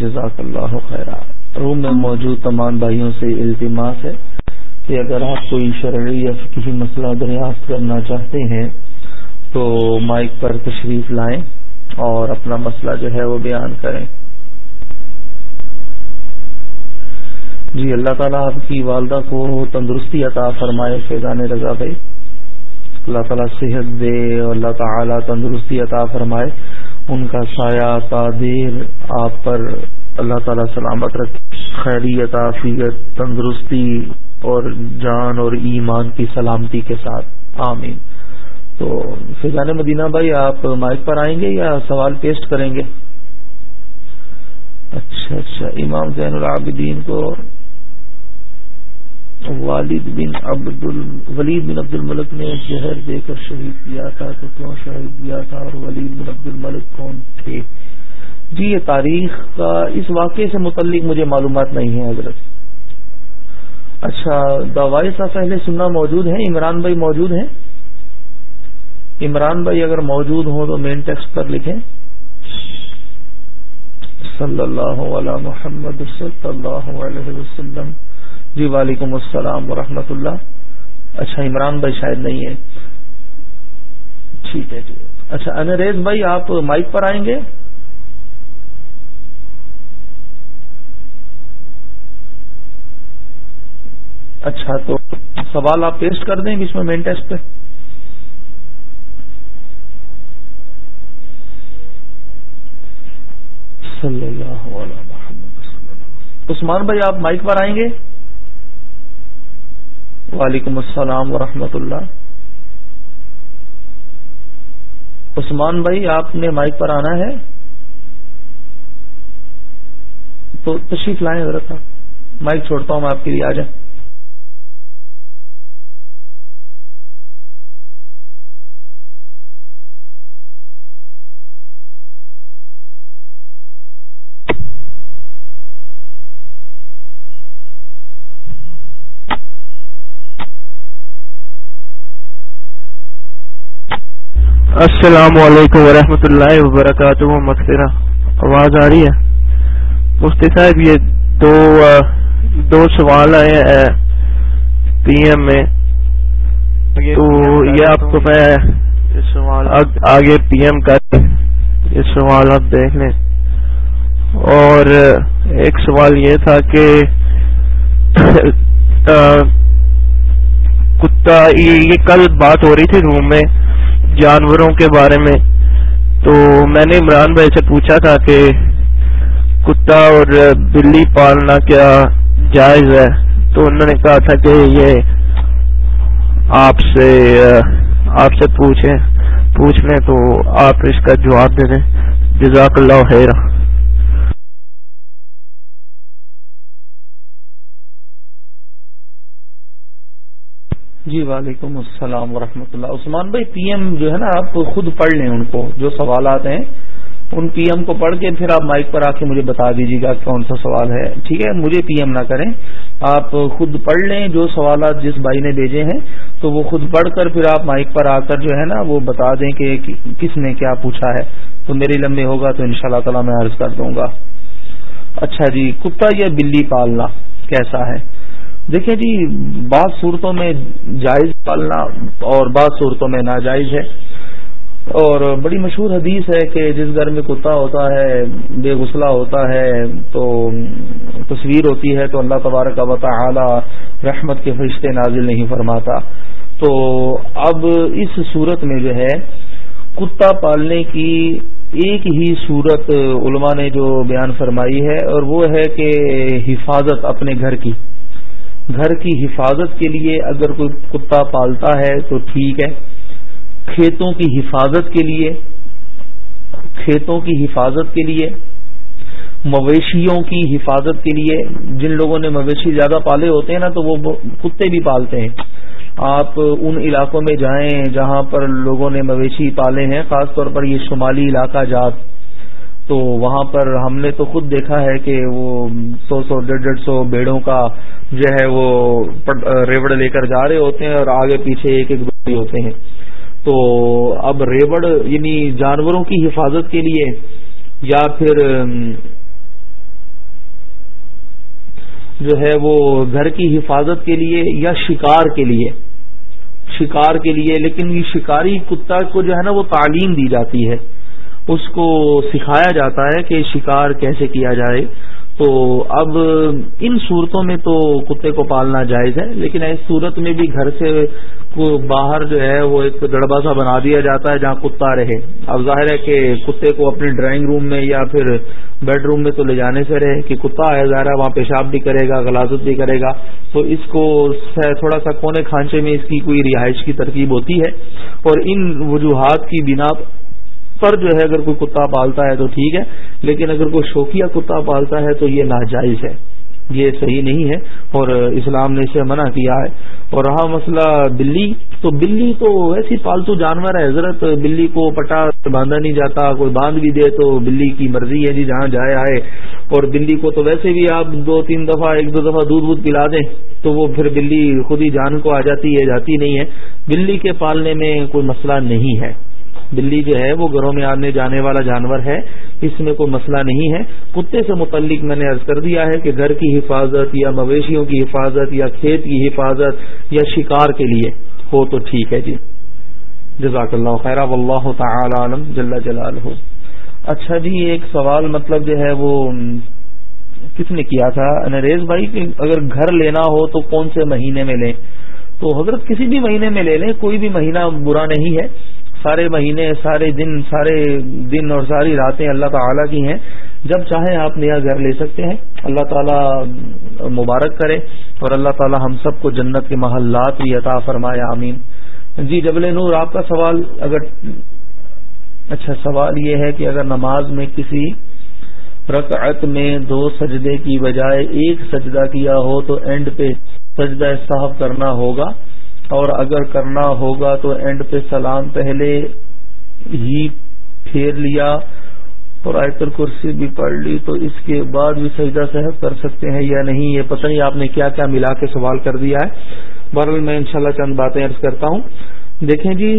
جزاک اللہ خیر روم میں موجود تمام بھائیوں سے التماس ہے کہ اگر آپ کوئی شرعی یا کسی مسئلہ دریافت کرنا چاہتے ہیں تو مائک پر تشریف لائیں اور اپنا مسئلہ جو ہے وہ بیان کریں۔ جی اللہ تعالیٰ آپ کی والدہ کو تندرستی عطا فرمائے، فیضان رضا بھائی۔ اللہ تعالیٰ صحت دے اور اللہ تعالیٰ تندرستی عطا فرمائے۔ ان کا سایہ تعدیر آپ پر اللہ تعالیٰ سلامت رکھے۔ خیریت، عافیت، تندرستی اور جان اور ایمان کی سلامتی کے ساتھ۔ آمین۔ تو فیضان مدینہ بھائی، آپ مائک پر آئیں گے یا سوال پیسٹ کریں گے؟ اچھا اچھا۔ امام زین العابدین کو والد بن عبد ولید بن عبد الملک نے زہر دے کر شہید کیا تھا تو کیوں شہید کیا تھا اور ولید بن عبد الملک کون تھے؟ جی یہ تاریخ کا اس واقعے سے متعلق مجھے معلومات نہیں ہے حضرت۔ اچھا دوائی صاحب پہلے سننا موجود ہے عمران بھائی موجود ہیں؟ عمران بھائی اگر موجود ہوں تو مین ٹیکسٹ پر لکھیں۔ صلی اللہ علیہ محمد صلی اللہ علیہ وسلم۔ جی وعلیکم السلام ورحمۃ اللہ۔ اچھا عمران بھائی شاید نہیں ہے۔ ٹھیک ہے جی۔ اچھا انریز بھائی، آپ مائک پر آئیں گے؟ اچھا تو سوال آپ پیسٹ کر دیں گے اس میں مین ٹیسٹ پہ۔ صلی اللہ علیہ محمد عثمان بھائی، آپ مائک پر آئیں گے؟ وعلیکم السلام ورحمۃ اللہ۔ عثمان بھائی، آپ نے مائک پر آنا ہے؟ تو تشریف لائیں حضرت مائک چھوڑتا ہوں میں آپ کے لیے، آ جائیں۔ السلام علیکم ورحمۃ اللہ وبرکاتہ، مغفرہ۔ آواز آ رہی ہے؟ مفتی صاحب، یہ دو دو سوال آئے ہیں، پی ایم میں۔ تو یہ آپ کو میں آگے پی ایم کر یہ سوال آپ دیکھ لیں۔ اور ایک سوال یہ تھا کہ کتا، یہ کل بات ہو رہی تھی روم میں۔ جانوروں کے بارے میں۔ تو میں نے عمران بھائی سے پوچھا تھا کہ کتا اور بلی پالنا کیا جائز ہے؟ تو انہوں نے کہا تھا کہ یہ آپ سے آپ سے پوچھیں، پوچھ لیں تو آپ اس کا جواب دے دیں۔ جزاک اللہ خیر جی وعلیکم السلام ورحمۃ اللہ۔ عثمان بھائی، پی ایم جو ہے نا، آپ خود پڑھ لیں ان کو، جو سوالات ہیں، ان پی ایم کو پڑھ کے پھر آپ مائک پر آ کے مجھے بتا دیجیے گا کون سا سوال ہے۔ ٹھیک ہے، مجھے پی ایم نہ کریں۔ آپ خود پڑھ لیں جو سوالات جس بھائی نے بھیجے ہیں، تو وہ خود پڑھ کر پھر آپ مائک پر آ کر جو ہے نا، وہ بتا دیں کہ کس نے کیا پوچھا ہے۔ تو میرے لمبے ہوگا تو ان شاء اللہ تعالی میں عرض کر دوں گا۔ اچھا جی کتا یا بلی پالنا کیسا ہے؟ دیکھیں جی بعض صورتوں میں جائز پالنا اور بعض صورتوں میں ناجائز ہے۔ اور بڑی مشہور حدیث ہے کہ جس گھر میں کتا ہوتا ہے، بے غسلہ ہوتا ہے، تو تصویر ہوتی ہے تو اللہ تبارک و تعالی رحمت کے فرشتے نازل نہیں فرماتا۔ تو اب اس صورت میں جو ہے، کتا پالنے کی ایک ہی صورت علماء نے جو بیان فرمائی ہے اور وہ ہے کہ حفاظت اپنے گھر کی۔ گھر کی حفاظت کے لیے اگر کوئی کتا پالتا ہے تو ٹھیک ہے۔ کھیتوں کی حفاظت کے لیے، کھیتوں کی حفاظت کے لیے، مویشیوں کی حفاظت کے لیے۔ جن لوگوں نے مویشی زیادہ پالے ہوتے ہیں نا تو وہ کتے بھی پالتے ہیں۔ آپ ان علاقوں میں جائیں جہاں پر لوگوں نے مویشی پالے ہیں، خاص طور پر یہ شمالی علاقہ جات۔ تو وہاں پر ہم نے تو خود دیکھا ہے کہ وہ سو سو ڈیڑھ ڈیڑھ سو بیڑوں کا جو ہے وہ ریوڑ لے کر جا رہے ہوتے ہیں اور آگے پیچھے ایک ایک دو ہوتے ہیں۔ تو اب ریوڑ یعنی جانوروں کی حفاظت کے لیے یا پھر جو ہے وہ گھر کی حفاظت کے لیے یا شکار کے لیے۔ شکار کے لیے، لیکن یہ شکاری کتا کو جو ہے نا وہ تعلیم دی جاتی ہے۔ اس کو سکھایا جاتا ہے کہ شکار کیسے کیا جائے۔ تو اب ان صورتوں میں تو کتے کو پالنا جائز ہے، لیکن اس صورت میں بھی گھر سے باہر جو ہے وہ ایک دڑبا سا بنا دیا جاتا ہے جہاں کتا رہے۔ اب ظاہر ہے کہ کتے کو اپنے ڈرائنگ روم میں یا پھر بیڈ روم میں تو لے جانے سے رہے، کہ کتا ہے ظاہر ہے وہاں پیشاب بھی کرے گا، غلازت بھی کرے گا۔ تو اس کو تھوڑا سا کونے کھانچے میں اس کی کوئی رہائش کی ترکیب ہوتی ہے۔ اور ان وجوہات کی بنا پر جو ہے اگر کوئی کتا پالتا ہے تو ٹھیک ہے، لیکن اگر کوئی شوقیہ کتا پالتا ہے تو یہ ناجائز ہے۔ یہ صحیح نہیں ہے۔ اور اسلام نے اسے منع کیا ہے۔ اور رہا مسئلہ بلی۔ تو بلی تو ایسی پالتو جانور ہے۔ حضرت بلی کو پٹا باندھا نہیں جاتا، کوئی باندھ بھی دے تو بلی کی مرضی ہے جی جہاں جائے آئے۔ اور بلی کو تو ویسے بھی آپ دو تین دفعہ، ایک دو دفعہ دودھ وودھ پلا دیں تو وہ پھر بلی خود ہی جان کو آ جاتی ہے، جاتی نہیں ہے۔ بلی کے پالنے میں کوئی مسئلہ نہیں ہے۔ بلی جو ہے وہ گھروں میں آنے جانے والا جانور ہے، اس میں کوئی مسئلہ نہیں ہے۔ کتے سے متعلق میں نے عرض کر دیا ہے کہ گھر کی حفاظت یا مویشیوں کی حفاظت یا کھیت کی حفاظت یا شکار کے لیے ہو تو ٹھیک ہے جی۔ جزاک اللہ خیر واللہ تعالی عالم جل جلال ہو اچھا جی ایک سوال مطلب جو ہے وہ کس نے کیا تھا؟ نریز بھائی، کہ اگر گھر لینا ہو تو کون سے مہینے میں لیں؟ تو حضرت کسی بھی مہینے میں لے لیں، کوئی بھی مہینہ برا نہیں ہے۔ سارے مہینے، سارے دن سارے دن اور ساری راتیں اللہ تعالی کی ہیں۔ جب چاہیں آپ نیا گھر لے سکتے ہیں۔ اللہ تعالیٰ مبارک کرے اور اللہ تعالیٰ ہم سب کو جنت کے محلات بھی عطا فرمائے، آمین۔ جی جبل نور، آپ کا سوال اگر اچھا سوال یہ ہے کہ اگر نماز میں کسی رکعت میں دو سجدے کی بجائے ایک سجدہ کیا ہو تو اینڈ پہ سجدہ صاحب کرنا ہوگا۔ اور اگر کرنا ہوگا تو اینڈ پہ سلام پہلے ہی پھیر لیا اور آیت الکرسی بھی پڑھ لی، تو اس کے بعد بھی سجدہ صحب کر سکتے ہیں یا نہیں، یہ پتہ نہیں آپ نے کیا کیا ملا کے سوال کر دیا ہے۔ بہرحال میں انشاءاللہ چند باتیں عرض کرتا ہوں۔ دیکھیں جی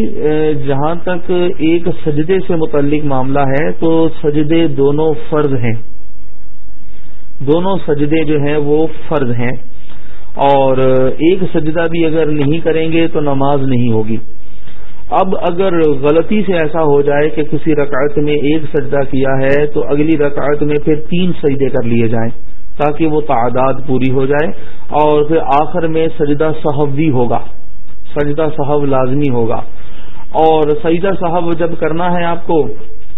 جہاں تک ایک سجدے سے متعلق معاملہ ہے، تو سجدے دونوں فرض ہیں۔ دونوں سجدے جو ہیں وہ فرض ہیں۔ اور ایک سجدہ بھی اگر نہیں کریں گے تو نماز نہیں ہوگی۔ اب اگر غلطی سے ایسا ہو جائے کہ کسی رکعت میں ایک سجدہ کیا ہے تو اگلی رکعت میں پھر تین سجدے کر لیے جائیں تاکہ وہ تعداد پوری ہو جائے اور پھر آخر میں سجدہ صحب بھی ہوگا۔ سجدہ صحب لازمی ہوگا۔ اور سجدہ صحب جب کرنا ہے آپ کو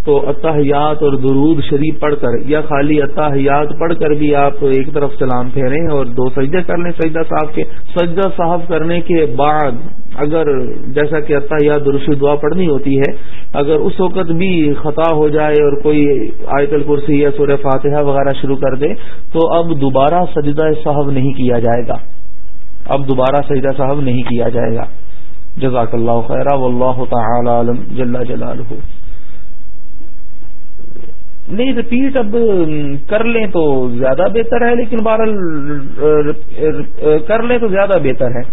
تو اتحیات اور درود شریف پڑھ کر یا خالی اتحیات پڑھ کر بھی آپ ایک طرف سلام پھیریں اور دو سجدے کر لیں سجدہ صاحب کے۔ سجدہ صاحب کرنے کے بعد اگر جیسا کہ اتحیات درشی دعا پڑھنی ہوتی ہے، اگر اس وقت بھی خطا ہو جائے اور کوئی آیت الکرسی یا سور فاتحہ وغیرہ شروع کر دے، تو اب دوبارہ سجدہ صاحب نہیں کیا جائے گا۔ اب دوبارہ سجدہ صاحب نہیں کیا جائے گا۔ جزاک اللہ خیر واللہ تعالی علم جل جلالہ۔ نہیں ریپیٹ اب کر لیں تو زیادہ بہتر ہے، لیکن بہرحال کر لیں تو زیادہ بہتر ہے۔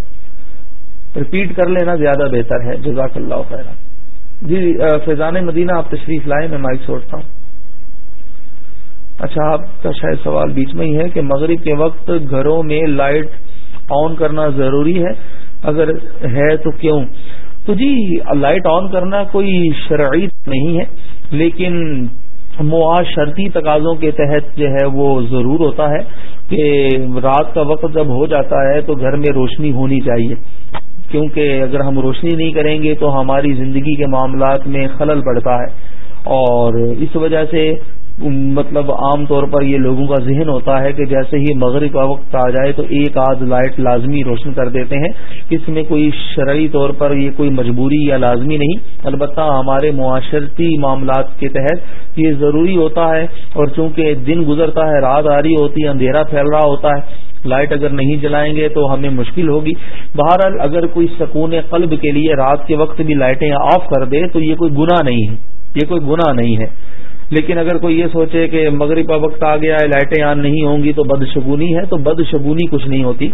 ریپیٹ کر لینا زیادہ بہتر ہے۔ جزاک اللہ خیر جی فیضان مدینہ، آپ تشریف لائیں، میں مائک چھوڑتا ہوں۔ اچھا آپ کا شاید سوال بیچ میں ہی ہے کہ مغرب کے وقت گھروں میں لائٹ آن کرنا ضروری ہے؟ اگر ہے تو کیوں؟ تو جی لائٹ آن کرنا کوئی شرعی نہیں ہے، لیکن معاشرتی تقاضوں کے تحت جو ہے وہ ضرور ہوتا ہے کہ رات کا وقت جب ہو جاتا ہے تو گھر میں روشنی ہونی چاہیے۔ کیونکہ اگر ہم روشنی نہیں کریں گے تو ہماری زندگی کے معاملات میں خلل پڑتا ہے۔ اور اس وجہ سے مطلب عام طور پر یہ لوگوں کا ذہن ہوتا ہے کہ جیسے ہی مغرب کا وقت آ جائے تو ایک آدھ لائٹ لازمی روشن کر دیتے ہیں۔ اس میں کوئی شرعی طور پر یہ کوئی مجبوری یا لازمی نہیں۔ البتہ ہمارے معاشرتی معاملات کے تحت یہ ضروری ہوتا ہے اور چونکہ دن گزرتا ہے، رات آ رہی ہوتی ہے، اندھیرا پھیل رہا ہوتا ہے۔ لائٹ اگر نہیں جلائیں گے تو ہمیں مشکل ہوگی۔ بہرحال اگر کوئی سکون قلب کے لیے رات کے وقت بھی لائٹیں آف کر دے تو یہ کوئی گناہ نہیں ہے۔ یہ کوئی گناہ نہیں ہے۔ لیکن اگر کوئی یہ سوچے کہ مغرب کا وقت آ گیا ہے، لائٹیں آن نہیں ہوں گی تو بدشگونی ہے، تو بدشگونی کچھ نہیں ہوتی۔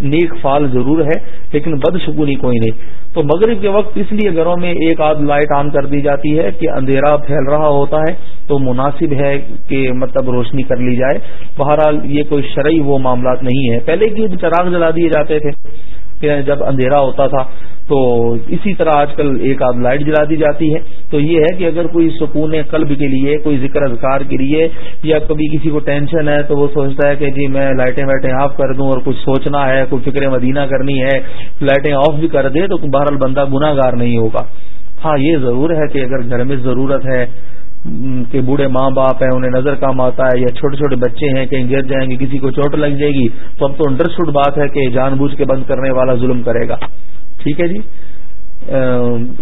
نیک فال ضرور ہے، لیکن بد شکونی کوئی نہیں۔ تو مغرب کے وقت اس لیے گھروں میں ایک آدھ لائٹ آن کر دی جاتی ہے کہ اندھیرا پھیل رہا ہوتا ہے، تو مناسب ہے کہ مطلب روشنی کر لی جائے۔ بہرحال یہ کوئی شرعی وہ معاملات نہیں ہے۔ پہلے کی چراغ جلا دیے جاتے تھے۔ جب اندھیرا ہوتا تھا تو اسی طرح آج کل ایک آدھ لائٹ جلا دی جاتی ہے۔ تو یہ ہے کہ اگر کوئی سکون قلب کے لیے، کوئی ذکر اذکار کے لیے یا کبھی کسی کو ٹینشن ہے تو وہ سوچتا ہے کہ جی میں لائٹیں وائٹیں آف کر دوں اور کچھ سوچنا ہے، کوئی فکر مدینہ کرنی ہے، لائٹیں آف بھی کر دے تو بہرحال بندہ گناہ گار نہیں ہوگا۔ ہاں یہ ضرور ہے کہ اگر گھر میں ضرورت ہے کہ بوڑھے ماں باپ ہیں، انہیں نظر کام آتا ہے، یا چھوٹے چھوٹے بچے ہیں، کہیں گر جائیں گے، کسی کو چوٹ لگ جائے گی، تو اب تو انڈرسٹوڈ بات ہے کہ جان بوجھ کے بند کرنے والا ظلم کرے گا۔ ٹھیک ہے جی؟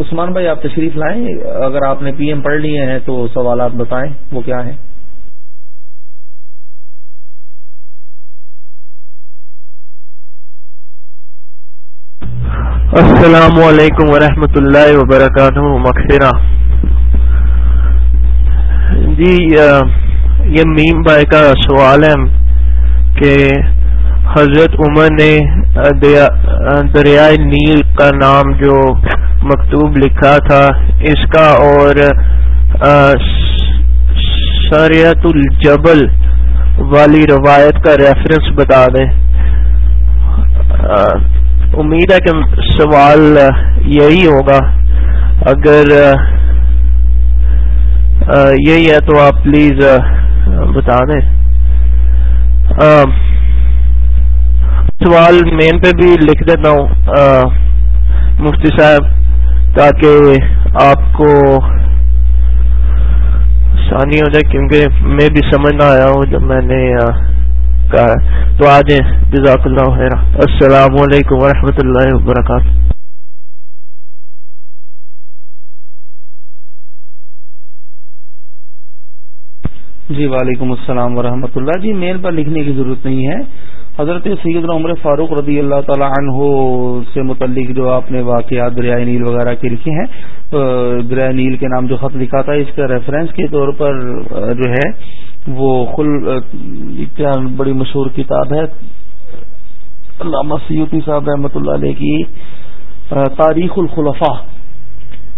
عثمان بھائی، آپ تشریف لائیں۔ اگر آپ نے پی ایم پڑھ لیے ہیں تو سوالات بتائیں، وہ کیا ہیں؟ السلام علیکم ورحمۃ اللہ وبرکاتہ مخصرہ جی یہ میم بھائی کا سوال ہے کہ حضرت عمر نے دریائے نیل کا نام جو مکتوب لکھا تھا، اس کا اور سریت الجبل والی روایت کا ریفرنس بتا دیں۔ امید ہے کہ سوال یہی ہوگا۔ اگر یہی ہے تو آپ پلیز بتا دیں۔ سوال مین پہ بھی لکھ دیتا ہوں۔ مفتی صاحب، تاکہ آپ کو آسانی ہو جائے، کیونکہ میں بھی سمجھ نہ آیا ہوں جب میں نے کہا۔ تو آ جائیں جزاک اللہ خیر السلام علیکم ورحمۃ اللہ وبرکاتہ۔ جی وعلیکم السلام ورحمۃ اللہ۔ جی میل پر لکھنے کی ضرورت نہیں ہے۔ حضرت سید عمر فاروق رضی اللہ تعالی عنہ سے متعلق جو آپ نے واقعات دریائے نیل وغیرہ کے لکھے ہیں دریائے نیل کے نام جو خط لکھا تھا اس کا ریفرنس کے طور پر جو ہے، وہ کیا بڑی مشہور کتاب ہے، علامہ سیوتی صاحب رحمۃ اللہ علیہ کی تاریخ الخلفاء۔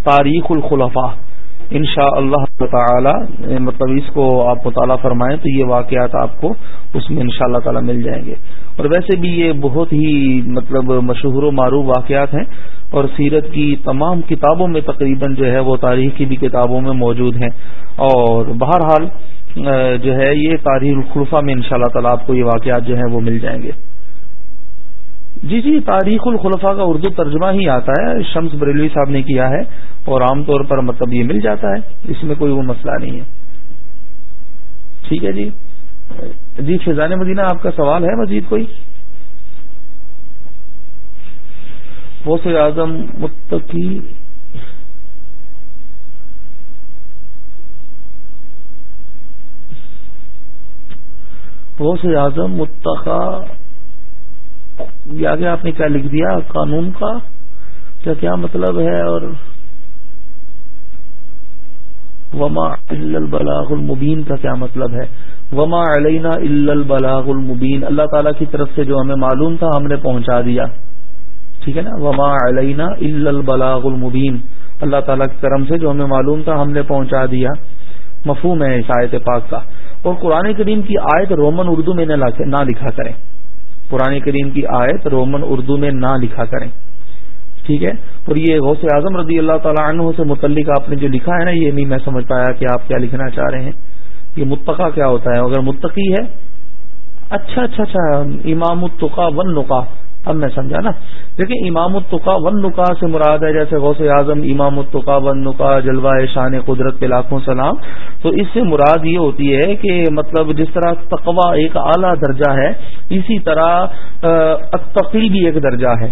تاریخ الخلفاء۔ ان شاء اللہ تعالی یعنی مطلب اس کو آپ مطالعہ فرمائیں تو یہ واقعات آپ کو اس میں ان شاء اللہ تعالی مل جائیں گے۔ اور ویسے بھی یہ بہت ہی مطلب مشہور و معروف واقعات ہیں اور سیرت کی تمام کتابوں میں تقریباً جو ہے وہ تاریخ کی بھی کتابوں میں موجود ہیں۔ اور بہرحال جو ہے یہ تاریخ الخلفہ میں ان شاء اللہ تعالیٰ آپ کو یہ واقعات جو ہیں وہ مل جائیں گے۔ جی جی تاریخ الخلفاء کا اردو ترجمہ ہی آتا ہے، شمس بریلوی صاحب نے کیا ہے، اور عام طور پر مطلب یہ مل جاتا ہے، اس میں کوئی وہ مسئلہ نہیں ہے۔ ٹھیک ہے جی۔ جی فضان مدینہ، آپ کا سوال ہے مزید کوئی؟ وہ سے اعظم متقی۔ وہ سے اعظم متقا آگے آپ نے کیا لکھ دیا؟ قانون کا؟ کیا کیا مطلب ہے اور وما البلاغ المبین کا کیا مطلب ہے؟ وما علینا البلاغ المبین اللہ تعالیٰ کی طرف سے جو ہمیں معلوم تھا، ہم نے پہنچا دیا۔ ٹھیک ہے نا؟ وما علینا البلاغ المبین اللہ تعالیٰ کی کرم سے جو ہمیں معلوم تھا، ہم نے پہنچا دیا۔ مفہوم ہے اس آیت پاک کا۔ اور قرآن کریم کی آیت رومن اردو میں نہ لکھا کریں۔ قرآن کریم کی آیت رومن اردو میں نہ لکھا کریں۔ ٹھیک ہے؟ اور یہ غوث اعظم رضی اللہ تعالیٰ عنہ سے متعلق آپ نے جو لکھا ہے نا، یہ نہیں میں سمجھ پایا کہ آپ کیا لکھنا چاہ رہے ہیں۔ یہ متقا کیا ہوتا ہے؟ اگر متقی ہے اچھا اچھا اچھا امام التقا ون نقا اب میں سمجھا نا۔ دیکھیں امام التقا ون نقا سے مراد ہے، جیسے غوث اعظم، امام التقا ون نقا جلوہ شان قدرت پہ لاکھوں سلام۔ تو اس سے مراد یہ ہوتی ہے کہ مطلب جس طرح تقوا ایک اعلیٰ درجہ ہے، اسی طرح اتقی بھی ایک درجہ ہے۔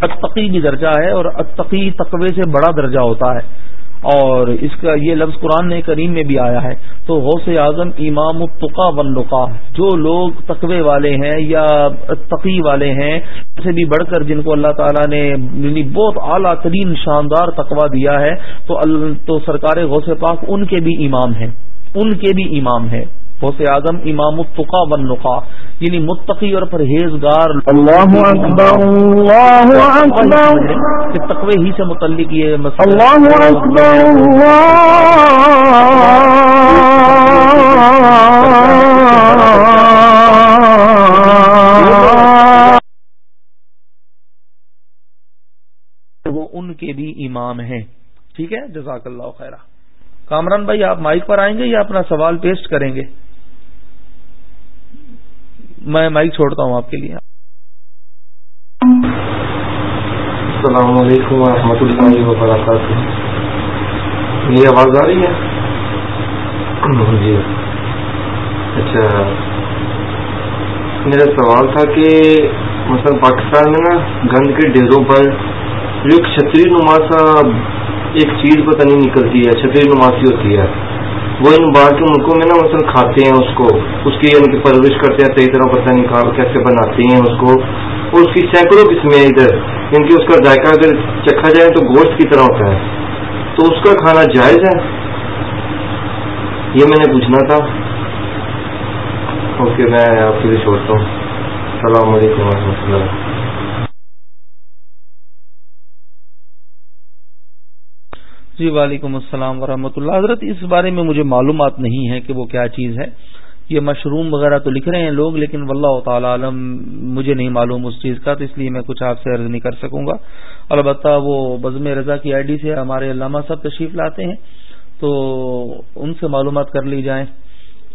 اتقی بھی درجہ ہے اور اتقی تقوی سے بڑا درجہ ہوتا ہے۔ اور اس کا یہ لفظ قرآن نے کریم میں بھی آیا ہے تو غوث اعظم امام التقا ونقا جو لوگ تقوی والے ہیں یا تقی والے ہیں سے بھی بڑھ کر جن کو اللہ تعالیٰ نے یعنی بہت اعلیٰ ترین شاندار تقوا دیا ہے، تو تو سرکار غوث پاک ان کے بھی امام ہیں، ان کے بھی امام ہیں۔ غوث اعظم امام الفقا بن نقا یعنی متقی اور پرہیزگار اللہ اکبر اللہ اکبر۔ تقوی ہی سے متعلق یہ مسئلہ اللہ اکبر وہ ان کے بھی امام ہیں۔ ٹھیک ہے؟ جزاک اللہ خیرہ۔ کامران بھائی آپ مائک پر آئیں گے یا اپنا سوال پیسٹ کریں گے؟ میں مائک چھوڑتا ہوں آپ کے لیے۔ السلام علیکم ورحمۃ اللہ وبرکاتہ۔ میری آواز آ رہی ہے؟ جی۔ اچھا۔ میرا سوال تھا کہ مثلا پاکستان میں نا گند کے ڈیروں پر جو ایک چھتری نما سا ایک چیز پتہ نہیں نکلتی ہے چھتری نماسی ہوتی ہے۔ وہ ان باہر کے ملکوں میں نا مثلا کھاتے ہیں اس کو، اس کی یعنی کہ پرورش کرتے ہیں صحیح طرح پتہ نہیں کیسے بناتے ہیں اس کو۔ اور اس کی سینکڑوں قسمیں ادھر، ان کی اس کا ذائقہ اگر چکھا جائے تو گوشت کی طرح ہوتا ہے۔ تو اس کا کھانا جائز ہے؟ یہ میں نے پوچھنا تھا۔ اوکے، میں آپ کے لیے چھوڑتا ہوں۔ السلام علیکم و رحمۃ اللہ۔ جی وعلیکم السلام ورحمۃ اللہ۔ حضرت، اس بارے میں مجھے معلومات نہیں ہے کہ وہ کیا چیز ہے۔ یہ مشروم وغیرہ تو لکھ رہے ہیں لوگ، لیکن واللہ تعالی عالم، مجھے نہیں معلوم اس چیز کا، تو اس لیے میں کچھ آپ سے عرض نہیں کر سکوں گا۔ البتہ وہ بزم رضا کی آئی ڈی سے ہمارے علامہ صاحب تشریف لاتے ہیں، تو ان سے معلومات کر لی جائیں۔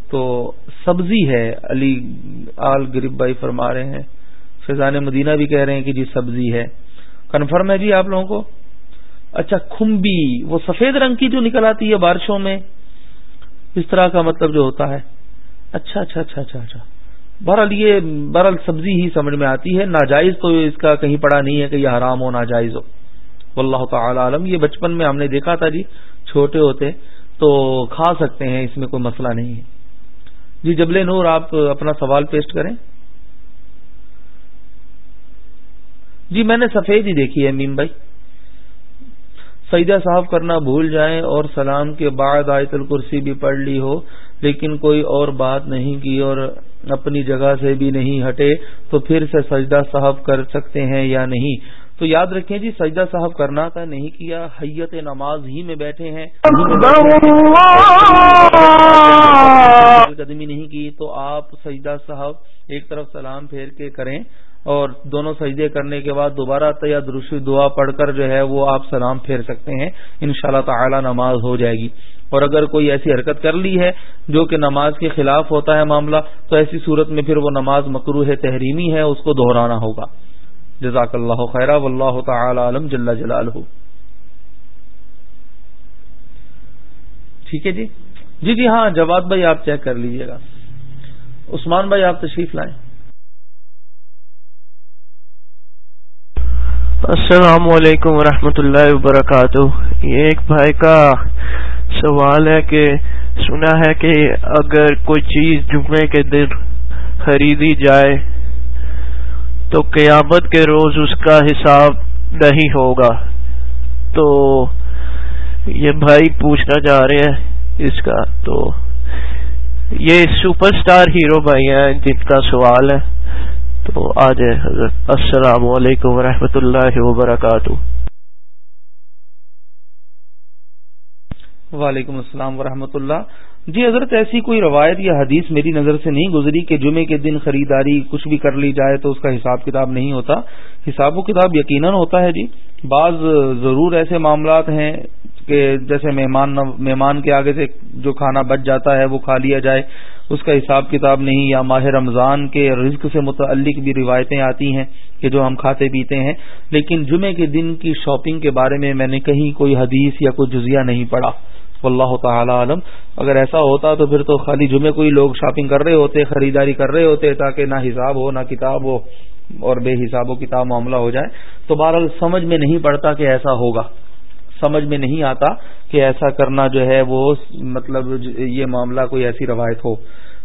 تو سبزی ہے، علی آل گریب بھائی فرما رہے ہیں۔ فیضان مدینہ بھی کہہ رہے ہیں کہ جی سبزی ہے۔ کنفرم ہے جی آپ لوگوں کو؟ اچھا کھمبی، وہ سفید رنگ کی جو نکل آتی ہے بارشوں میں، اس طرح کا مطلب جو ہوتا ہے۔ اچھا اچھا اچھا اچھا اچھا۔ بہرحال یہ، بہرحال سبزی ہی سمجھ میں آتی ہے۔ ناجائز تو اس کا کہیں پڑا نہیں ہے کہ یہ حرام ہو، ناجائز ہو۔ واللہ تعالی عالم۔ یہ بچپن میں ہم نے دیکھا تھا جی چھوٹے ہوتے تو کھا سکتے ہیں، اس میں کوئی مسئلہ نہیں ہے۔ جی جبل نور، آپ اپنا سوال پیسٹ کریں۔ جی میں نے سفید ہی دیکھی ہے، میم بھائی۔ سجدہ صاحب کرنا بھول جائیں اور سلام کے بعد آیت الکرسی بھی پڑھ لی ہو لیکن کوئی اور بات نہیں کی اور اپنی جگہ سے بھی نہیں ہٹے تو پھر سے سجدہ صاحب کر سکتے ہیں یا نہیں؟ تو یاد رکھیں جی سجدہ صاحب کرنا تھا نہیں کیا حیت نماز ہی میں بیٹھے ہیں۔ قدمی نہیں کی تو آپ سجدہ صاحب ایک طرف سلام پھیر کے کریں۔ اور دونوں سجدے کرنے کے بعد دوبارہ تیا درشی دعا پڑھ کر جو ہے وہ آپ سلام پھیر سکتے ہیں۔ ان شاء اللہ تعالی نماز ہو جائے گی۔ اور اگر کوئی ایسی حرکت کر لی ہے جو کہ نماز کے خلاف ہوتا ہے معاملہ، تو ایسی صورت میں پھر وہ نماز مکرو ہے تحریمی ہے، اس کو دہرانا ہوگا۔ جزاک اللہ خیرہ واللہ تعالی عالم جل جلال ٹھیک ہے جی؟ جی جی ہاں جواد بھائی آپ چیک کر لیجیے گا۔ عثمان بھائی آپ تشریف لائیں۔ السلام علیکم ورحمۃ اللہ وبرکاتہ۔ یہ ایک بھائی کا سوال ہے کہ سنا ہے کہ اگر کوئی چیز جمعے کے دن خریدی جائے تو قیامت کے روز اس کا حساب نہیں ہوگا۔ تو یہ بھائی پوچھنا چاہ رہے ہیں اس کا۔ تو یہ سپر سٹار ہیرو بھائی ہیں جن کا سوال ہے۔ تو آ جائے حضرت، السلام علیکم ورحمۃ اللہ وبرکاتہ۔ وعلیکم السلام ورحمۃ اللہ۔ جی حضرت، ایسی کوئی روایت یا حدیث میری نظر سے نہیں گزری کہ جمعے کے دن خریداری کچھ بھی کر لی جائے تو اس کا حساب کتاب نہیں ہوتا؟ حساب و کتاب یقیناً ہوتا ہے جی۔ بعض ضرور ایسے معاملات ہیں کہ جیسے مہمان مہمان کے آگے سے جو کھانا بچ جاتا ہے وہ کھا لیا جائے، اس کا حساب کتاب نہیں، یا ماہ رمضان کے رزق سے متعلق بھی روایتیں آتی ہیں کہ جو ہم کھاتے پیتے ہیں۔ لیکن جمعے کے دن کی شاپنگ کے بارے میں میں نے کہیں کوئی حدیث یا کوئی جزیہ نہیں پڑھا۔ واللہ تعالی عالم۔ اگر ایسا ہوتا تو پھر تو خالی جمعے کو ہی لوگ شاپنگ کر رہے ہوتے، خریداری کر رہے ہوتے تاکہ نہ حساب ہو، نہ کتاب ہو اور بے حساب و کتاب معاملہ ہو جائے۔ تو بہرحال سمجھ میں نہیں پڑتا کہ ایسا ہوگا۔ سمجھ میں نہیں آتا کہ ایسا کرنا جو ہے وہ مطلب یہ معاملہ کوئی ایسی روایت ہو۔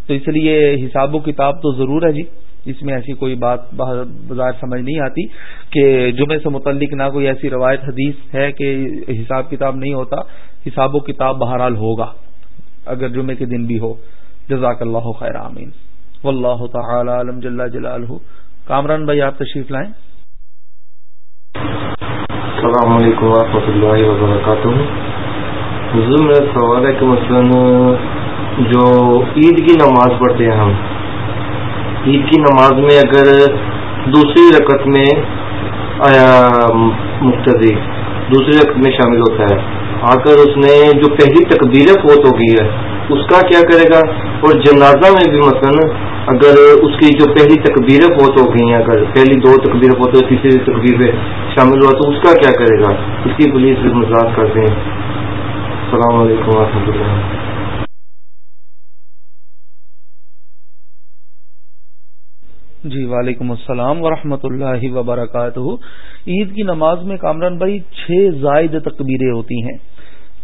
تو اس لیے حساب و کتاب تو ضرور ہے جی۔ اس میں ایسی کوئی بات بازار سمجھ نہیں آتی کہ جمعے سے متعلق نہ کوئی ایسی روایت حدیث ہے کہ حساب کتاب نہیں ہوتا، حساب و کتاب بہرحال ہوگا، اگر جمعے کے دن بھی ہو۔ جزاک اللہ خیر، آمین۔ واللہ تعالی علم جل جلالہ۔ کامران بھائی، آپ تشریف لائیں۔ السلام علیکم ورحمۃ اللہ وبرکاتہ۔ حضور میرا سوال ہے کہ مثلا جو عید کی نماز پڑھتے ہیں ہم، عید کی نماز میں اگر دوسری رکعت میں آیا مقتدی دوسری رقط میں شامل ہوتا ہے آ کر اس نے جو پہلی تقبیر فوت ہو گئی ہے، اس کا کیا کرے گا؟ اور جنازہ میں بھی مثلا اگر اس کی جو پہلی تقبیر فوت ہو گئی ہیں اگر پہلی دو تقبیر فوت ہو تیسری تقبیر پہ شامل ہوا، تو اس کا کیا کرے گا؟ اس کی پولیس بھی مزاق کرتے ہیں السلام علیکم و اللہ جی وعلیکم السلام ورحمۃ اللہ وبرکاتہ۔ عید کی نماز میں کامران بھائی، چھ زائد تکبیریں ہوتی ہیں۔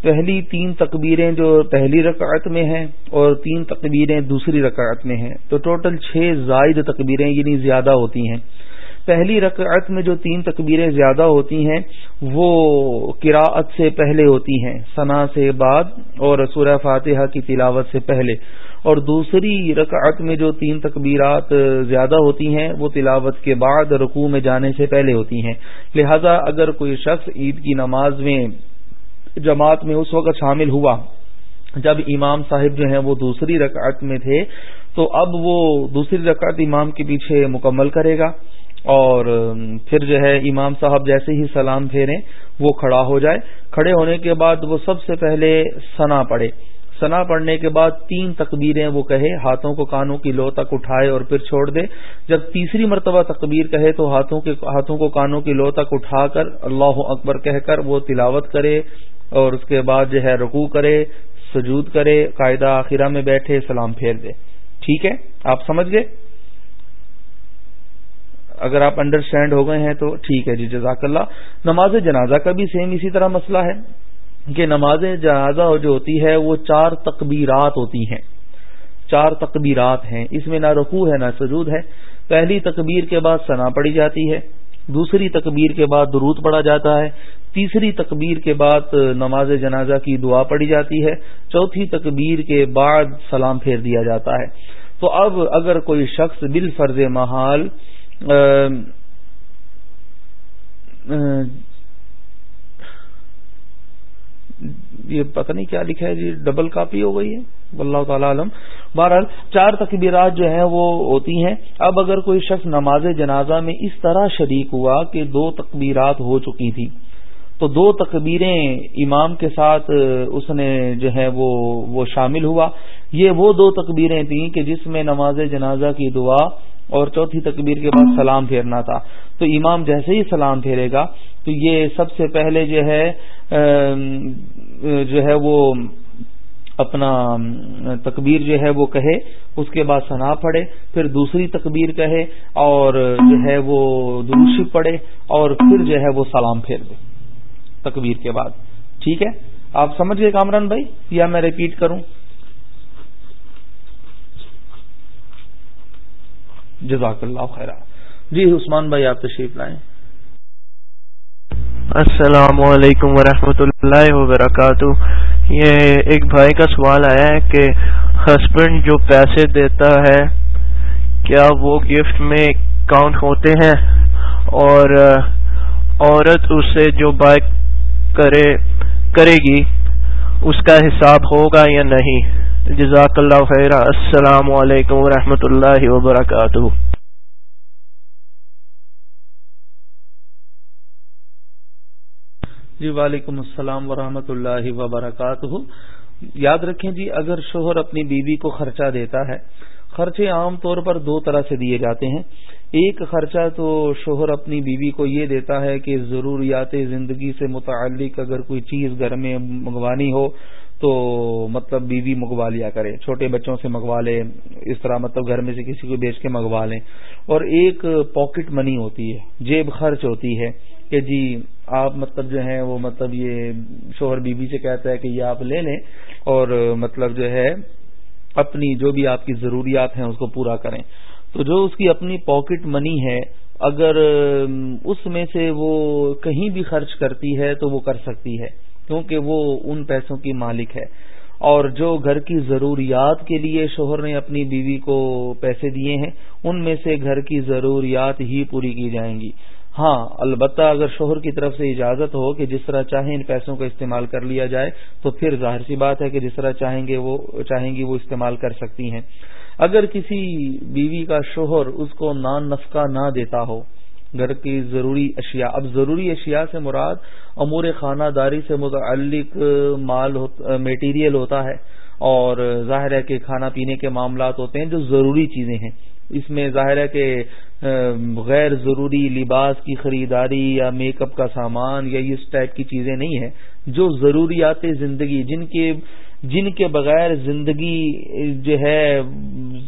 پہلی تین تکبیریں جو پہلی رکعت میں ہیں اور تین تکبیریں دوسری رکعت میں ہیں۔ تو ٹوٹل چھ زائد تکبیریں یعنی زیادہ ہوتی ہیں۔ پہلی رکعت میں جو تین تکبیریں زیادہ ہوتی ہیں، وہ قراءت سے پہلے ہوتی ہیں، ثنا سے بعد اور سورہ فاتحہ کی تلاوت سے پہلے۔ اور دوسری رکعت میں جو تین تکبیرات زیادہ ہوتی ہیں، وہ تلاوت کے بعد رکوع میں جانے سے پہلے ہوتی ہیں۔ لہذا اگر کوئی شخص عید کی نماز میں جماعت میں اس وقت شامل ہوا۔ جب امام صاحب جو ہیں وہ دوسری رکعت میں تھے، تو اب وہ دوسری رکعت امام کے پیچھے مکمل کرے گا اور پھر جو ہے امام صاحب جیسے ہی سلام پھیریں، وہ کھڑا ہو جائے۔ کھڑے ہونے کے بعد وہ سب سے پہلے سنا پڑے سنا پڑنے کے بعد تین تکبیریں وہ کہے، ہاتھوں کو کانوں کی لو تک اٹھائے اور پھر چھوڑ دے۔ جب تیسری مرتبہ تکبیر کہے، تو ہاتھوں کے، ہاتھوں کو کانوں کی لو تک اٹھا کر اللہ اکبر کہہ کر وہ تلاوت کرے۔ اور اس کے بعد جو ہے رکوع کرے، سجود کرے، قاعدہ آخرہ میں بیٹھے، سلام پھیر دے۔ ٹھیک ہے؟ آپ سمجھ گئے؟ اگر آپ انڈرسٹینڈ ہو گئے ہیں تو ٹھیک ہے جی جزاک اللہ۔ نماز جنازہ کا بھی سیم اسی طرح مسئلہ ہے کہ نماز جنازہ جو ہوتی ہے، وہ چار تقبیرات ہوتی ہیں۔ چار تقبیرات ہیں۔ اس میں نہ رکوع ہے، نہ سجود ہے۔ پہلی تکبیر کے بعد ثنا پڑی جاتی ہے۔ دوسری تکبیر کے بعد درود پڑا جاتا ہے، تیسری تکبیر کے بعد نماز جنازہ کی دعا پڑی جاتی ہے، چوتھی تکبیر کے بعد سلام پھیر دیا جاتا ہے۔ تو اب اگر کوئی شخص بال فرض محال یہ پتہ نہیں کیا لکھا ہے جی ڈبل کاپی ہو گئی ہے۔ اللہ تعالیٰ عالم بہرحال، چار تکبیرات جو ہیں وہ ہوتی ہیں۔ اب اگر کوئی شخص نماز جنازہ میں اس طرح شریک ہوا کہ دو تکبیرات ہو چکی تھی، تو دو تکبیریں امام کے ساتھ اس نے جو ہے وہ وہ شامل ہوا۔ یہ وہ دو تکبیریں تھیں کہ جس میں نماز جنازہ کی دعا اور چوتھی تکبیر کے بعد سلام پھیرنا تھا۔ تو امام جیسے ہی سلام پھیرے گا، تو یہ سب سے پہلے جو ہے جو ہے وہ اپنا تکبیر جو ہے وہ کہے، اس کے بعد سنا پڑے پھر دوسری تکبیر کہے اور جو ہے وہ دروشی پڑے اور پھر جو ہے وہ سلام پھیر دے۔ تکبیر کے بعد۔ ٹھیک ہے؟ آپ سمجھ گئے کامران بھائی؟ یا میں ریپیٹ کروں؟ جزاک اللہ خیر جی عثمان بھائی، آپ تشریف لائیں۔ السلام علیکم ورحمۃ اللہ وبرکاتہ۔ یہ ایک بھائی کا سوال آیا ہے کہ ہسبینڈ جو پیسے دیتا ہے، کیا وہ گفٹ میں کاؤنٹ ہوتے ہیں؟ اور عورت اس سے جو بائک کرے کرے گی، اس کا حساب ہوگا یا نہیں؟ جزاک اللہ خیر السلام علیکم ورحمۃ اللہ وبرکاتہ۔ جی وعلیکم السلام ورحمۃ اللہ وبرکاتہ۔ یاد رکھیں جی اگر شوہر اپنی بیوی کو خرچہ دیتا ہے، خرچے عام طور پر دو طرح سے دیے جاتے ہیں۔ ایک خرچہ تو شوہر اپنی بیوی کو یہ دیتا ہے کہ ضروریات زندگی سے متعلق اگر کوئی چیز گھر میں منگوانی ہو تو مطلب بیوی منگوا لیا کرے۔ چھوٹے بچوں سے منگوا لے، اس طرح مطلب گھر میں سے کسی کو بیچ کے منگوا لیں۔ اور ایک پاکٹ منی ہوتی ہے، جیب خرچ ہوتی ہے کہ جی آپ مطلب جو ہیں وہ مطلب یہ شوہر بیوی سے کہتا ہے کہ یہ آپ لے لیں اور مطلب جو ہے اپنی جو بھی آپ کی ضروریات ہیں اس کو پورا کریں۔ تو جو اس کی اپنی پاکٹ منی ہے، اگر اس میں سے وہ کہیں بھی خرچ کرتی ہے تو وہ کر سکتی ہے، کیونکہ وہ ان پیسوں کی مالک ہے۔ اور جو گھر کی ضروریات کے لیے شوہر نے اپنی بیوی کو پیسے دیے ہیں، ان میں سے گھر کی ضروریات ہی پوری کی جائیں گی۔ ہاں البتہ اگر شوہر کی طرف سے اجازت ہو کہ جس طرح چاہیں ان پیسوں کا استعمال کر لیا جائے، تو پھر ظاہر سی بات ہے کہ جس طرح چاہیں گے وہ، چاہیں گی وہ استعمال کر سکتی ہیں۔ اگر کسی بیوی کا شوہر اس کو نان نفقہ نہ دیتا ہو، گھر کی ضروری اشیاء، اب ضروری اشیاء سے مراد امور خانہ داری سے متعلق مال میٹیریل ہوتا ہے، اور ظاہر ہے کہ کھانا پینے کے معاملات ہوتے ہیں جو ضروری چیزیں ہیں۔ اس میں ظاہر ہے کہ غیر ضروری لباس کی خریداری یا میک اپ کا سامان یا اس ٹائپ کی چیزیں نہیں ہیں۔ جو ضروریات زندگی، جن کے جن کے بغیر زندگی جو ہے،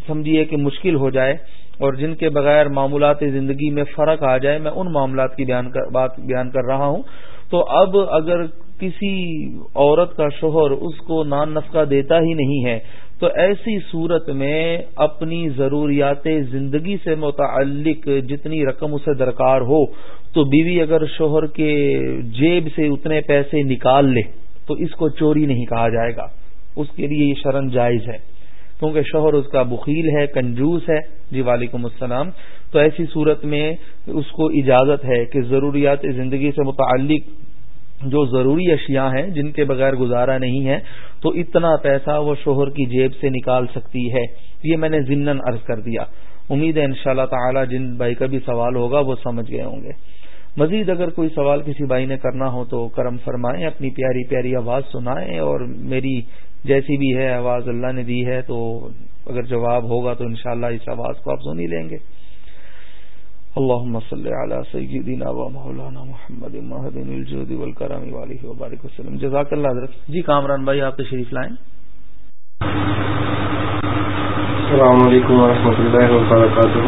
سمجھیے کہ مشکل ہو جائے اور جن کے بغیر معمولات زندگی میں فرق آ جائے، میں ان معاملات کی بیان کر، بات بیان کر رہا ہوں۔ تو اب اگر کسی عورت کا شوہر اس کو نان نفقہ دیتا ہی نہیں ہے، تو ایسی صورت میں اپنی ضروریات زندگی سے متعلق جتنی رقم اسے درکار ہو، تو بیوی اگر شوہر کے جیب سے اتنے پیسے نکال لے، تو اس کو چوری نہیں کہا جائے گا۔ اس کے لیے یہ شرم جائز ہے۔ کیونکہ شوہر اس کا بخیل ہے، کنجوس ہے۔ جی وعلیکم السلام۔ تو ایسی صورت میں اس کو اجازت ہے کہ ضروریات زندگی سے متعلق جو ضروری اشیاء ہیں جن کے بغیر گزارا نہیں ہے، تو اتنا پیسہ وہ شوہر کی جیب سے نکال سکتی ہے۔ یہ میں نے ضمن عرض کر دیا۔ امید ہے انشاءاللہ تعالی جن بھائی کا بھی سوال ہوگا وہ سمجھ گئے ہوں گے۔ مزید اگر کوئی سوال کسی بھائی نے کرنا ہو تو کرم فرمائیں، اپنی پیاری پیاری آواز سنائیں اور میری جیسی بھی ہے آواز اللہ نے دی ہے تو اگر جواب ہوگا تو انشاءاللہ اس آواز کو آپ سن ہی لیں گے۔ اللهم صل على سيدنا ومولانا محمد المهدن الجود والكرم واليه وبارك وسلم. جزاك الله حضرت. جی کامران بھائی، آپ تشریف لائیں السلام علیکم ورحمۃ اللہ وبرکاتہ۔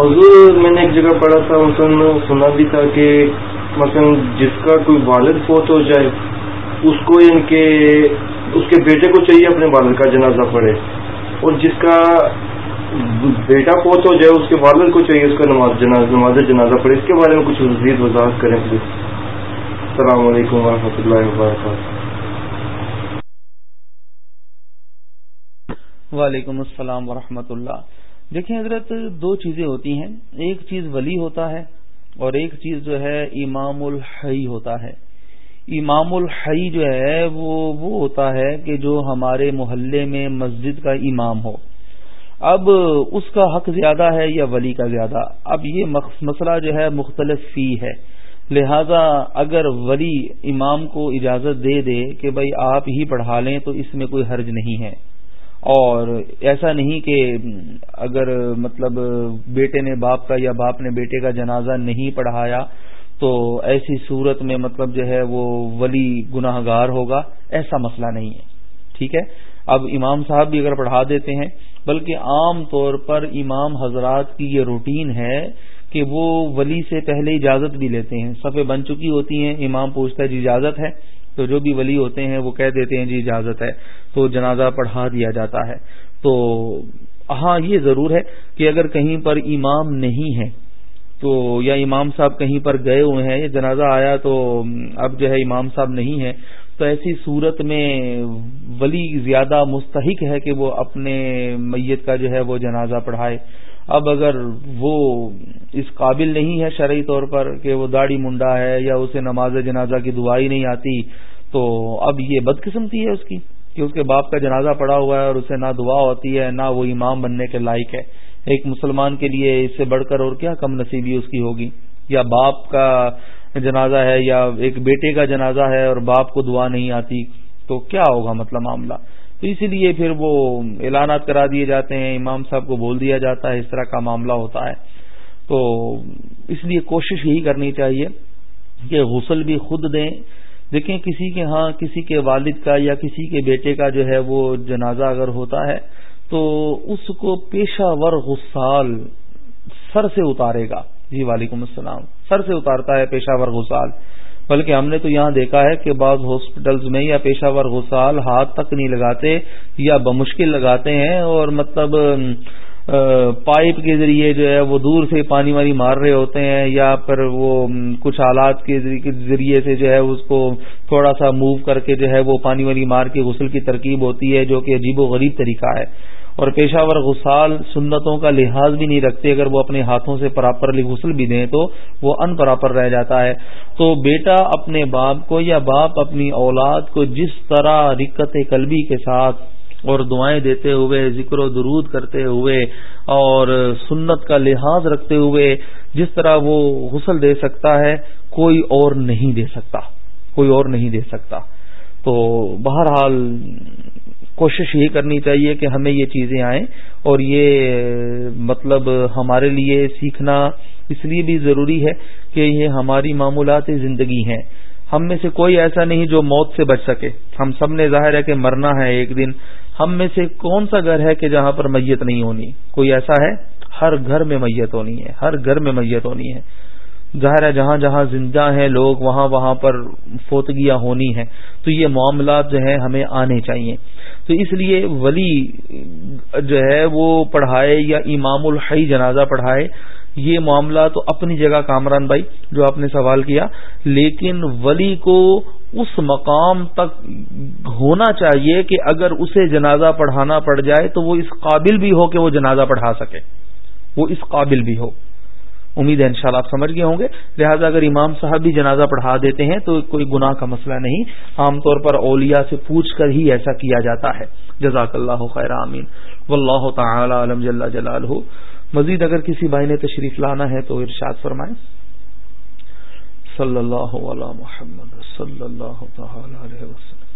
حضور، میں نے ایک جگہ پڑھا تھا مثلا سنا بھی تھا کہ مثلا جس کا کوئی والد فوت ہو جائے، اس کو ان کے، اس کے بیٹے کو چاہیے اپنے والد کا جنازہ پڑھے۔ اور جس کا بیٹا فوت ہو جائے اس کے والد کو چاہیے، اس کا نماز نماز جنازہ پڑھے، اس کے بارے میں کچھ مزید وضاحت کریں پلیز۔ السلام علیکم ورحمۃ اللہ وبرکاتہ۔ وعلیکم السلام ورحمۃ اللہ۔ دیکھیں حضرت، دو چیزیں ہوتی ہیں۔ ایک چیز ولی ہوتا ہے اور ایک چیز جو ہے امام الحی ہوتا ہے۔ امام الحی جو ہے، وہ وہ ہوتا ہے کہ جو ہمارے محلے میں مسجد کا امام ہو۔ اب اس کا حق زیادہ ہے یا ولی کا زیادہ؟ اب یہ مسئلہ جو ہے مختلف فی ہے۔ لہذا اگر ولی امام کو اجازت دے دے کہ بھائی آپ ہی پڑھا لیں تو اس میں کوئی حرج نہیں ہے۔ اور ایسا نہیں کہ اگر مطلب بیٹے نے باپ کا یا باپ نے بیٹے کا جنازہ نہیں پڑھایا تو ایسی صورت میں مطلب جو ہے وہ ولی گناہ گار ہوگا، ایسا مسئلہ نہیں ہے۔ ٹھیک ہے؟ اب امام صاحب بھی اگر پڑھا دیتے ہیں، بلکہ عام طور پر امام حضرات کی یہ روٹین ہے کہ وہ ولی سے پہلے اجازت بھی لیتے ہیں۔ صفے بن چکی ہوتی ہیں، امام پوچھتا ہے جی اجازت ہے؟ تو جو بھی ولی ہوتے ہیں وہ کہہ دیتے ہیں جی اجازت ہے۔ تو جنازہ پڑھا دیا جاتا ہے۔ تو ہاں یہ ضرور ہے کہ اگر کہیں پر امام نہیں ہے تو یا امام صاحب کہیں پر گئے ہوئے ہیں، یا جنازہ آیا تو اب جو ہے امام صاحب نہیں ہے تو ایسی صورت میں ولی زیادہ مستحق ہے کہ وہ اپنے میت کا جو ہے وہ جنازہ پڑھائے۔ اب اگر وہ اس قابل نہیں ہے شرعی طور پر کہ وہ داڑھی منڈا ہے یا اسے نماز جنازہ کی دعائی نہیں آتی، تو اب یہ بدقسمتی ہے اس کی کہ اس کے باپ کا جنازہ پڑا ہوا ہے اور اسے نہ دعا ہوتی ہے، نہ وہ امام بننے کے لائق ہے۔ ایک مسلمان کے لیے اس سے بڑھ کر اور کیا کم نصیبی اس کی ہوگی؟ یا باپ کا جنازہ ہے یا ایک بیٹے کا جنازہ ہے اور باپ کو دعا نہیں آتی، تو کیا ہوگا مطلب معاملہ؟ تو اسی لیے پھر وہ اعلانات کرا دیے جاتے ہیں، امام صاحب کو بول دیا جاتا ہے، اس طرح کا معاملہ ہوتا ہے۔ تو اس لیے کوشش یہی کرنی چاہیے کہ غسل بھی خود دیں۔ دیکھیں کسی کے ہاں کسی کے والد کا یا کسی کے بیٹے کا جو ہے وہ جنازہ اگر ہوتا ہے، تو اس کو پیشہ ور غسال سر سے اتارے گا۔ جی وعلیکم السلام۔ سر سے اتارتا ہے پیشہ ور غسال بلکہ ہم نے تو یہاں دیکھا ہے کہ بعض ہاسپٹلز میں یا پیشہ ور غسال ہاتھ تک نہیں لگاتے یا بمشکل لگاتے ہیں اور مطلب پائپ کے ذریعے جو ہے وہ دور سے پانی وانی مار رہے ہوتے ہیں یا پھر وہ کچھ آلات کے ذریعے سے جو ہے اس کو تھوڑا سا موو کر کے جو ہے وہ پانی وانی مار کے غسل کی ترکیب ہوتی ہے، جو کہ عجیب و غریب طریقہ ہے۔ اور پیشہ ور غسال سنتوں کا لحاظ بھی نہیں رکھتے، اگر وہ اپنے ہاتھوں سے پراپرلی غسل بھی دیں تو وہ ان پراپر رہ جاتا ہے۔ تو بیٹا اپنے باپ کو یا باپ اپنی اولاد کو جس طرح رکت قلبی کے ساتھ اور دعائیں دیتے ہوئے، ذکر و درود کرتے ہوئے اور سنت کا لحاظ رکھتے ہوئے جس طرح وہ غسل دے سکتا ہے، کوئی اور نہیں دے سکتا، کوئی اور نہیں دے سکتا۔ تو بہرحال کوشش یہ کرنی چاہیے کہ ہمیں یہ چیزیں آئیں اور یہ مطلب ہمارے لیے سیکھنا اس لیے بھی ضروری ہے کہ یہ ہماری معمولات زندگی ہیں۔ ہم میں سے کوئی ایسا نہیں جو موت سے بچ سکے۔ ہم سب نے ظاہر ہے کہ مرنا ہے ایک دن۔ ہم میں سے کون سا گھر ہے کہ جہاں پر میت نہیں ہونی؟ کوئی ایسا ہے؟ ہر گھر میں میت ہونی ہے، ہر گھر میں میت ہونی ہے۔ ظاہر ہے جہاں جہاں زندہ ہیں لوگ، وہاں وہاں پر فوتگیاں ہونی ہیں۔ تو یہ معاملات جو ہیں ہمیں آنے چاہیے۔ تو اس لیے ولی جو ہے وہ پڑھائے یا امام الحی جنازہ پڑھائے، یہ معاملہ تو اپنی جگہ کامران بھائی جو آپ نے سوال کیا، لیکن ولی کو اس مقام تک ہونا چاہیے کہ اگر اسے جنازہ پڑھانا پڑ جائے تو وہ اس قابل بھی ہو کہ وہ جنازہ پڑھا سکے۔ وہ اس قابل بھی ہو۔ امید ہے انشاءاللہ آپ سمجھ گئے ہوں گے۔ لہٰذا اگر امام صاحب بھی جنازہ پڑھا دیتے ہیں تو کوئی گناہ کا مسئلہ نہیں۔ عام طور پر اولیاء سے پوچھ کر ہی ایسا کیا جاتا ہے۔ جزاک اللہ خیر امین و اللہ تعالی علم جل جلال مزید اگر کسی بھائی نے تشریف لانا ہے تو ارشاد فرمائیں۔ صلی اللہ علیہ محمد، صلی اللہ تعالی علیہ وسلم۔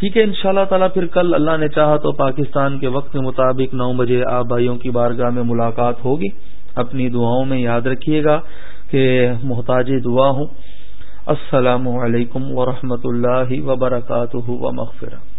ٹھیک ہے ان شاء اللہ تعالیٰ پھر کل اللہ نے چاہا تو پاکستان کے وقت کے مطابق نو بجے آپ بھائیوں کی بارگاہ میں ملاقات ہوگی۔ اپنی دعاؤں میں یاد رکھیے گا کہ محتاج دعا ہوں۔ السلام علیکم ورحمۃ اللہ وبرکاتہ و مغفرہ